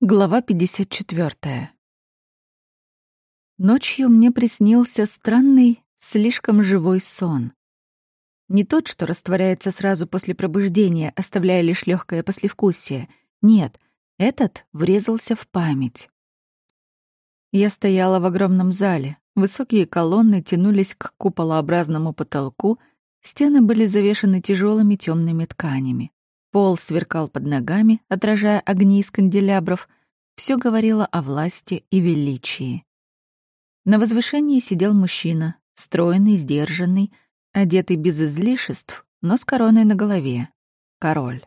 Глава 54. Ночью мне приснился странный, слишком живой сон. Не тот, что растворяется сразу после пробуждения, оставляя лишь легкое послевкусие. Нет, этот врезался в память. Я стояла в огромном зале. Высокие колонны тянулись к куполообразному потолку, стены были завешаны тяжелыми темными тканями. Пол сверкал под ногами, отражая огни из канделябров. Все говорило о власти и величии. На возвышении сидел мужчина, стройный, сдержанный, одетый без излишеств, но с короной на голове. Король.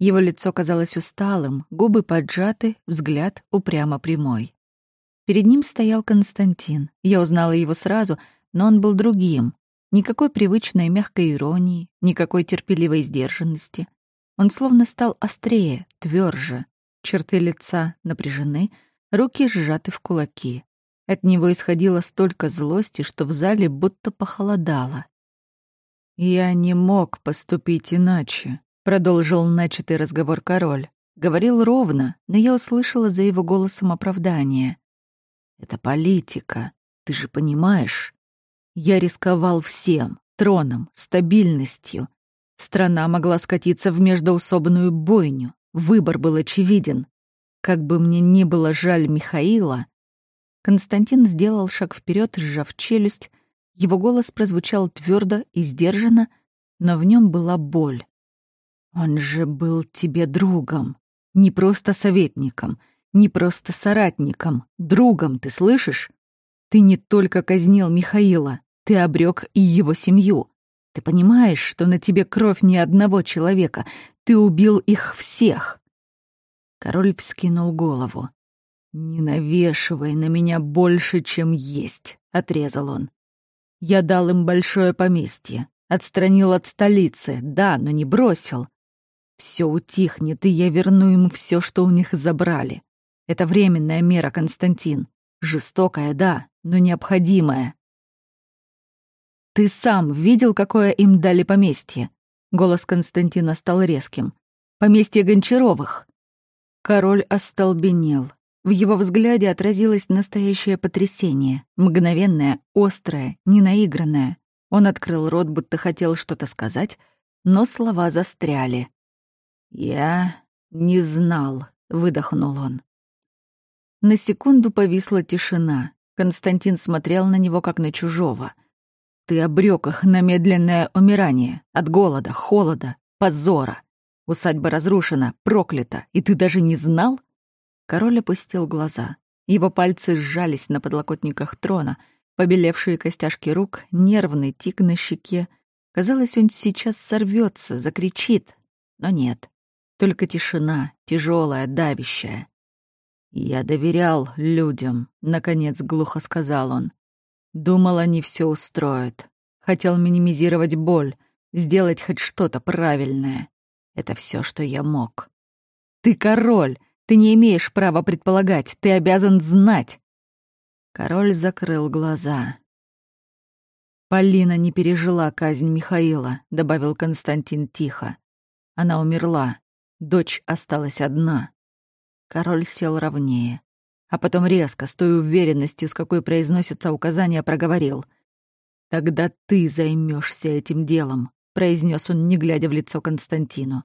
Его лицо казалось усталым, губы поджаты, взгляд упрямо прямой. Перед ним стоял Константин. Я узнала его сразу, но он был другим. Никакой привычной мягкой иронии, никакой терпеливой сдержанности. Он словно стал острее, тверже. Черты лица напряжены, руки сжаты в кулаки. От него исходило столько злости, что в зале будто похолодало. «Я не мог поступить иначе», — продолжил начатый разговор король. Говорил ровно, но я услышала за его голосом оправдание. «Это политика, ты же понимаешь? Я рисковал всем, троном, стабильностью. Страна могла скатиться в междоусобную бойню. Выбор был очевиден. Как бы мне ни было жаль Михаила, Константин сделал шаг вперед, сжав челюсть. Его голос прозвучал твердо и сдержанно, но в нем была боль. «Он же был тебе другом, не просто советником, не просто соратником, другом, ты слышишь? Ты не только казнил Михаила, ты обрек и его семью. Ты понимаешь, что на тебе кровь ни одного человека. Ты убил их всех. Король вскинул голову. «Не навешивай на меня больше, чем есть», — отрезал он. «Я дал им большое поместье, отстранил от столицы, да, но не бросил. Все утихнет, и я верну им все, что у них забрали. Это временная мера, Константин. Жестокая, да, но необходимая. «Ты сам видел, какое им дали поместье?» Голос Константина стал резким. «Поместье Гончаровых». Король остолбенел. В его взгляде отразилось настоящее потрясение, мгновенное, острое, ненаигранное. Он открыл рот, будто хотел что-то сказать, но слова застряли. «Я не знал», — выдохнул он. На секунду повисла тишина. Константин смотрел на него, как на чужого — ты обрек их на медленное умирание от голода, холода, позора. Усадьба разрушена, проклята, и ты даже не знал? Король опустил глаза. Его пальцы сжались на подлокотниках трона, побелевшие костяшки рук, нервный тик на щеке. Казалось, он сейчас сорвется, закричит. Но нет. Только тишина, тяжелая, давящая. «Я доверял людям», — наконец глухо сказал он. Думал, они все устроят. Хотел минимизировать боль, сделать хоть что-то правильное. Это все, что я мог. Ты король, ты не имеешь права предполагать, ты обязан знать. Король закрыл глаза. Полина не пережила казнь Михаила, добавил Константин тихо. Она умерла. Дочь осталась одна. Король сел ровнее а потом резко, с той уверенностью, с какой произносятся указания, проговорил. «Тогда ты займешься этим делом», — произнес он, не глядя в лицо Константину.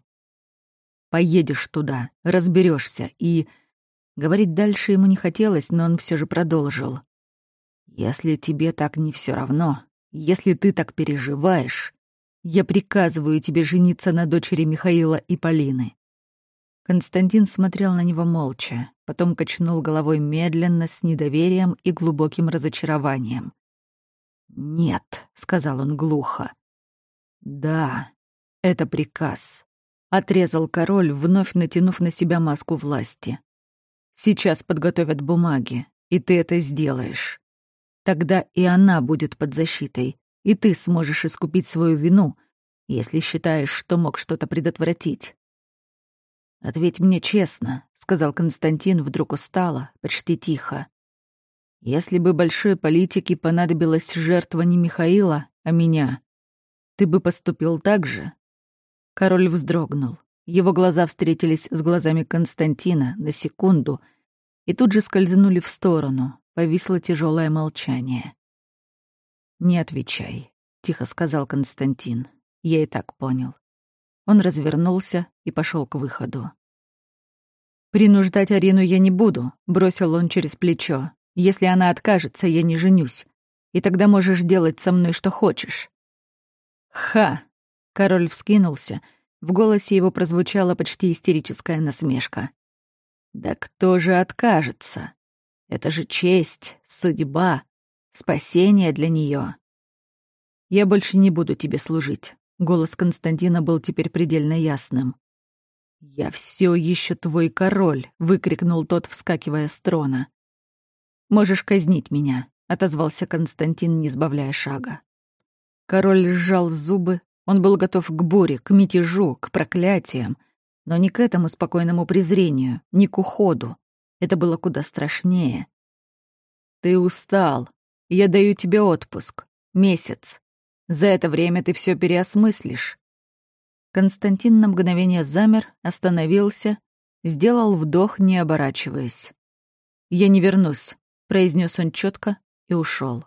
«Поедешь туда, разберешься и...» Говорить дальше ему не хотелось, но он все же продолжил. «Если тебе так не все равно, если ты так переживаешь, я приказываю тебе жениться на дочери Михаила и Полины. Константин смотрел на него молча, потом качнул головой медленно, с недоверием и глубоким разочарованием. «Нет», — сказал он глухо. «Да, это приказ», — отрезал король, вновь натянув на себя маску власти. «Сейчас подготовят бумаги, и ты это сделаешь. Тогда и она будет под защитой, и ты сможешь искупить свою вину, если считаешь, что мог что-то предотвратить. «Ответь мне честно», — сказал Константин вдруг устало, почти тихо. «Если бы большой политике понадобилась жертва не Михаила, а меня, ты бы поступил так же?» Король вздрогнул. Его глаза встретились с глазами Константина на секунду и тут же скользнули в сторону. Повисло тяжелое молчание. «Не отвечай», — тихо сказал Константин. «Я и так понял». Он развернулся и пошел к выходу. «Принуждать Арину я не буду», — бросил он через плечо. «Если она откажется, я не женюсь. И тогда можешь делать со мной что хочешь». «Ха!» — король вскинулся. В голосе его прозвучала почти истерическая насмешка. «Да кто же откажется? Это же честь, судьба, спасение для нее. Я больше не буду тебе служить». Голос Константина был теперь предельно ясным. «Я все еще твой король!» — выкрикнул тот, вскакивая с трона. «Можешь казнить меня», — отозвался Константин, не сбавляя шага. Король сжал зубы, он был готов к буре, к мятежу, к проклятиям, но не к этому спокойному презрению, не к уходу. Это было куда страшнее. «Ты устал. Я даю тебе отпуск. Месяц. За это время ты все переосмыслишь. Константин на мгновение замер, остановился, сделал вдох, не оборачиваясь. «Я не вернусь», — произнес он четко и ушел.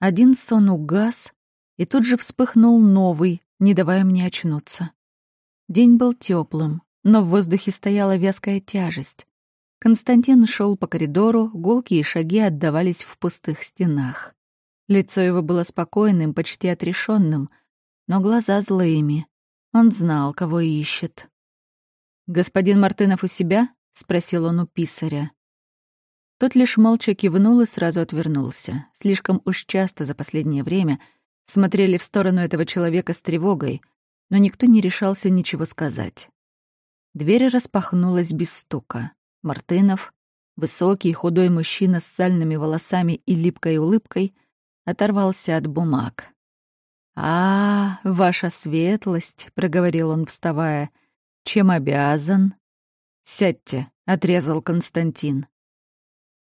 Один сон угас, и тут же вспыхнул новый, не давая мне очнуться. День был теплым, но в воздухе стояла вязкая тяжесть. Константин шел по коридору, гулкие шаги отдавались в пустых стенах. Лицо его было спокойным, почти отрешенным, но глаза злыми. Он знал, кого ищет. «Господин Мартынов у себя?» — спросил он у писаря. Тот лишь молча кивнул и сразу отвернулся. Слишком уж часто за последнее время смотрели в сторону этого человека с тревогой, но никто не решался ничего сказать. Дверь распахнулась без стука. Мартынов, высокий худой мужчина с сальными волосами и липкой улыбкой, оторвался от бумаг. «А, ваша светлость», — проговорил он, вставая, — «чем обязан?» «Сядьте», — отрезал Константин.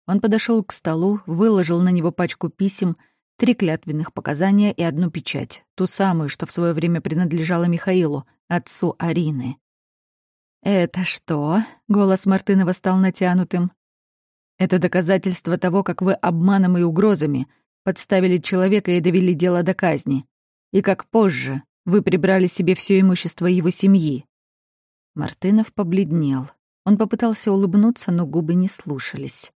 Он подошел к столу, выложил на него пачку писем, три клятвенных показания и одну печать, ту самую, что в свое время принадлежала Михаилу, отцу Арины. «Это что?» — голос Мартынова стал натянутым. «Это доказательство того, как вы обманом и угрозами подставили человека и довели дело до казни и как позже вы прибрали себе все имущество его семьи». Мартынов побледнел. Он попытался улыбнуться, но губы не слушались.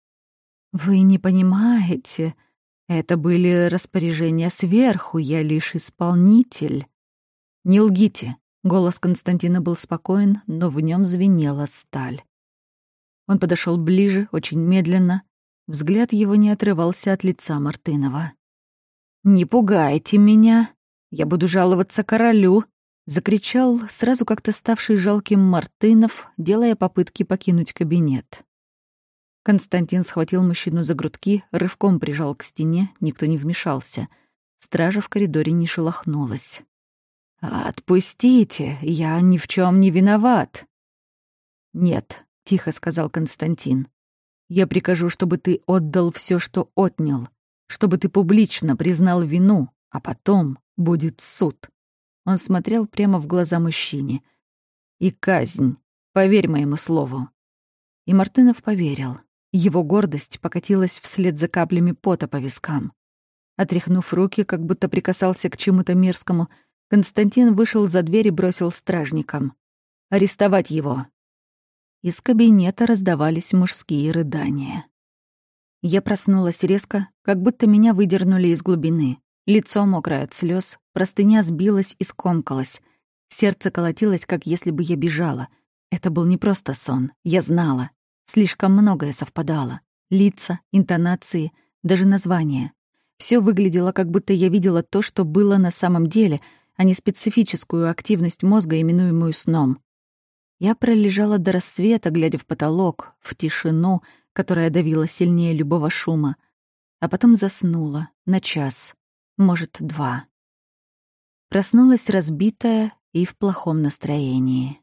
«Вы не понимаете. Это были распоряжения сверху, я лишь исполнитель». «Не лгите», — голос Константина был спокоен, но в нем звенела сталь. Он подошел ближе, очень медленно. Взгляд его не отрывался от лица Мартынова. «Не пугайте меня», я буду жаловаться королю!» — закричал сразу как-то ставший жалким Мартынов, делая попытки покинуть кабинет. Константин схватил мужчину за грудки, рывком прижал к стене, никто не вмешался. Стража в коридоре не шелохнулась. «Отпустите, я ни в чем не виноват». «Нет», — тихо сказал Константин. «Я прикажу, чтобы ты отдал все, что отнял, чтобы ты публично признал вину, а потом будет суд. Он смотрел прямо в глаза мужчине. И казнь, поверь моему слову. И Мартынов поверил. Его гордость покатилась вслед за каплями пота по вискам. Отряхнув руки, как будто прикасался к чему-то мерзкому, Константин вышел за дверь и бросил стражникам. «Арестовать его!» Из кабинета раздавались мужские рыдания. Я проснулась резко, как будто меня выдернули из глубины. Лицо мокрое от слез, простыня сбилась и скомкалась. Сердце колотилось, как если бы я бежала. Это был не просто сон, я знала. Слишком многое совпадало. Лица, интонации, даже названия. Все выглядело, как будто я видела то, что было на самом деле, а не специфическую активность мозга, именуемую сном. Я пролежала до рассвета, глядя в потолок, в тишину, которая давила сильнее любого шума, а потом заснула на час может, два. Проснулась разбитая и в плохом настроении.